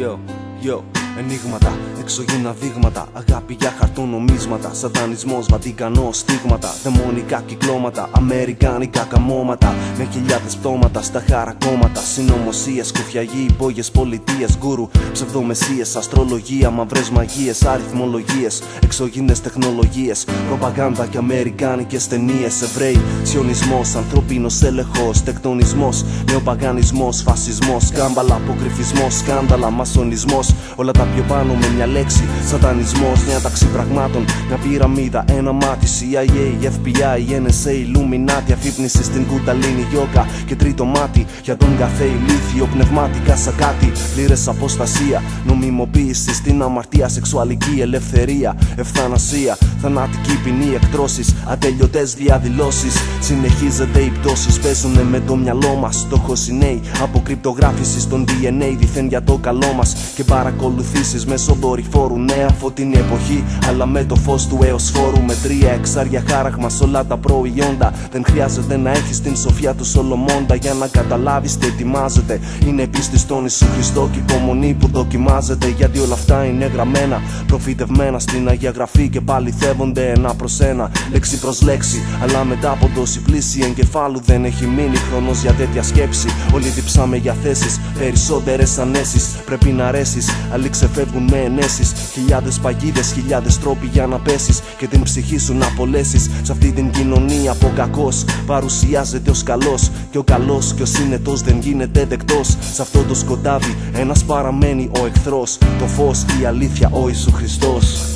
Yo, yo, ενίγματα, εξωγήινα δείγματα. Αγάπη για χαρτονομίσματα. Σατανισμό, βατικανό, στίγματα. Δαιμονικά κυκλώματα, αμερικάνικα καμώματα. Με χιλιάδες πτώματα στα χαρακόμματα. Συνωμοσίες, κουφιαγή, υπόγειες πολιτείες. Γκούρου, ψευδομεσίες, αστρολογία, μαυρές μαγείες, αριθμολογίες. Εξωγήινε τεχνολογίες, προπαγάνδα και αμερικάνικες ταινίες. Εβραίοι, σιωνισμός, ανθρώπινος έλεγχος, τεκτονισμός, νεοπαγανισμός, φασισμός, κάμπαλα, αποκρυφισμός, σκάνδαλα, μασονισμός. Όλα τα πιο πάνω με μια λέξη. Σατανισμός, μια ταξί πραγμάτων, μια πυραμίδα, ένα μάτι. CIA, FBI, NSA, Illuminati, αφύπνιση στην κουταλίνη, γιόκα και τρίτο μάτι. Για τον καφέ, ηλίθιο, πνευματικά σαν κάτι. Πλήρες αποστασία, νομιμοποίηση στην αμαρτία, σεξουαλική ελευθερία, ευθανασία, θανατική ποινή, εκτρώσεις, ατελειωτές διαδηλώσεις. Συνεχίζεται οι πτώσει, παίζουν με το μυαλό μας. Στόχος είναι η αποκρυπτογράφηση στον DNA, δίθεν για το καλό μας και παρακολουθήσει μέσω δορυφόρου. Νέα φωτεινή εποχή, αλλά με το φως του έως φόρου. Με τρία εξάρια χάραγμα σε όλα τα προϊόντα. Δεν χρειάζεται να έχεις την σοφιά του Σολομώντα για να καταλάβεις τι ετοιμάζεται. Είναι πίστη στον Ιησού Χριστό και υπομονή που δοκιμάζεται. Γιατί όλα αυτά είναι γραμμένα, προφητευμένα στην Αγία Γραφή και παληθεύονται ένα προς ένα, λέξη προς λέξη. Αλλά μετά από τόση πλήση εγκεφάλου δεν έχει μείνει χρόνος για τέτοια σκέψη. Όλοι διψάμε για θέσεις, περισσότερες ανέσεις. Πρέπει να αρέσει, άλλοι ξεφεύγουν με ενέσεις. Χιλιάδες παγίδες, χιλιάδες τρόποι για να πέσεις και την ψυχή σου να απολέσεις. Σε αυτή την κοινωνία από κακός παρουσιάζεται ως καλός. Και ο καλός και ο σύνετο δεν γίνεται δεκτός. Σε αυτό το σκοτάδι ένας παραμένει ο εχθρός. Το φως, η αλήθεια, ο Ιησού Χριστός